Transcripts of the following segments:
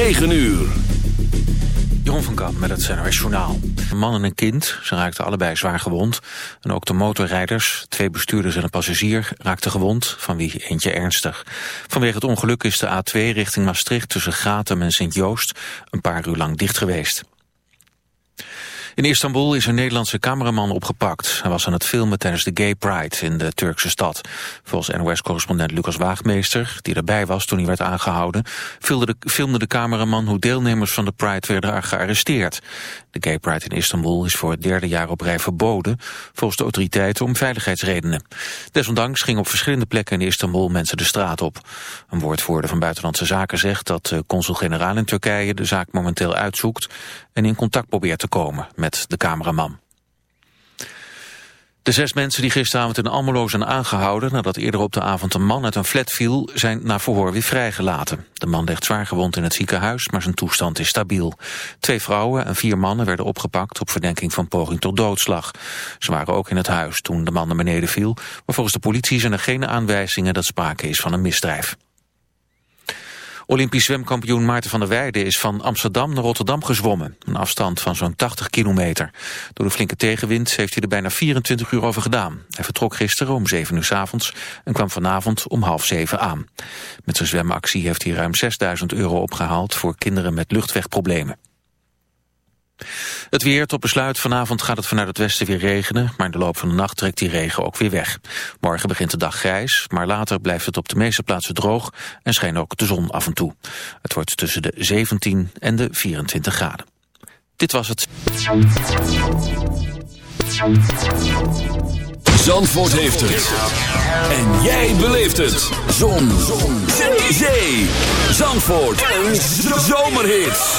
9 uur. Jeroen van Kamp met het NOS Journaal. Een man en een kind, ze raakten allebei zwaar gewond. En ook de motorrijders, twee bestuurders en een passagier, raakten gewond, van wie eentje ernstig. Vanwege het ongeluk is de A2 richting Maastricht tussen Gratum en Sint-Joost een paar uur lang dicht geweest. In Istanbul is een Nederlandse cameraman opgepakt. Hij was aan het filmen tijdens de Gay Pride in de Turkse stad. Volgens NOS-correspondent Lucas Waagmeester, die erbij was toen hij werd aangehouden, filmde de, cameraman hoe deelnemers van de Pride werden gearresteerd. De Gay Pride in Istanbul is voor het derde jaar op rij verboden, volgens de autoriteiten om veiligheidsredenen. Desondanks gingen op verschillende plekken in Istanbul mensen de straat op. Een woordvoerder van Buitenlandse Zaken zegt dat de consul-generaal in Turkije de zaak momenteel uitzoekt en in contact probeert te komen met de cameraman. De zes mensen die gisteravond in Almelo zijn aangehouden... nadat eerder op de avond een man uit een flat viel... zijn na verhoor weer vrijgelaten. De man ligt zwaar gewond in het ziekenhuis, maar zijn toestand is stabiel. Twee vrouwen en vier mannen werden opgepakt... op verdenking van poging tot doodslag. Ze waren ook in het huis toen de man naar beneden viel... maar volgens de politie zijn er geen aanwijzingen... dat sprake is van een misdrijf. Olympisch zwemkampioen Maarten van der Weijden is van Amsterdam naar Rotterdam gezwommen. Een afstand van zo'n 80 kilometer. Door de flinke tegenwind heeft hij er bijna 24 uur over gedaan. Hij vertrok gisteren om 7 uur s avonds en kwam vanavond om half 7 aan. Met zijn zwemactie heeft hij ruim 6000 euro opgehaald voor kinderen met luchtwegproblemen. Het weer tot besluit. Vanavond gaat het vanuit het westen weer regenen, maar in de loop van de nacht trekt die regen ook weer weg. Morgen begint de dag grijs, maar later blijft het op de meeste plaatsen droog en schijnt ook de zon af en toe. Het wordt tussen de 17 en de 24 graden. Dit was het. Zandvoort heeft het. En jij beleeft het. Zon. zon. Zee. Zandvoort. Een zomerhit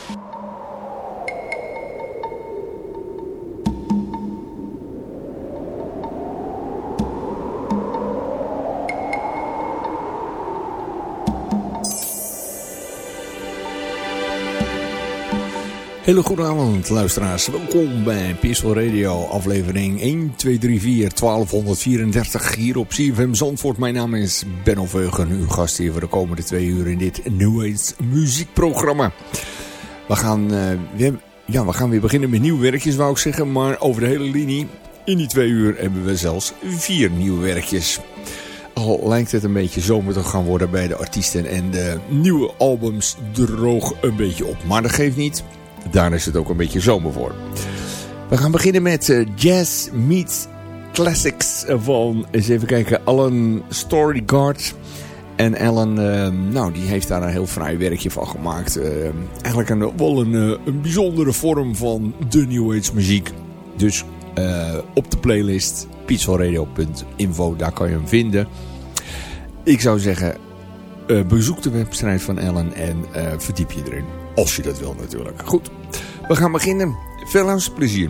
Hele goede avond luisteraars. Welkom bij Peaceful Radio aflevering 1, 2, 3, 4, 1234 hier op CFM Zandvoort. Mijn naam is Benno Veugen, uw gast hier voor de komende twee uur in dit Age muziekprogramma. We gaan, uh, weer, ja, we gaan weer beginnen met nieuwe werkjes wou ik zeggen, maar over de hele linie in die twee uur hebben we zelfs vier nieuwe werkjes. Al lijkt het een beetje zomer te gaan worden bij de artiesten en de nieuwe albums droog een beetje op. Maar dat geeft niet. Daar is het ook een beetje zomer voor. We gaan beginnen met uh, Jazz Meets Classics van, eens even kijken, Alan Storyguard. En Alan, uh, nou, die heeft daar een heel fraai werkje van gemaakt. Eigenlijk een, wel een, bijzondere vorm van de New Age muziek. Dus op de playlist peacefulradio.info, daar kan je hem vinden. Ik zou zeggen, bezoek de website van Alan en verdiep je erin. Als je dat wil natuurlijk. Goed, we gaan beginnen. Veel plezier.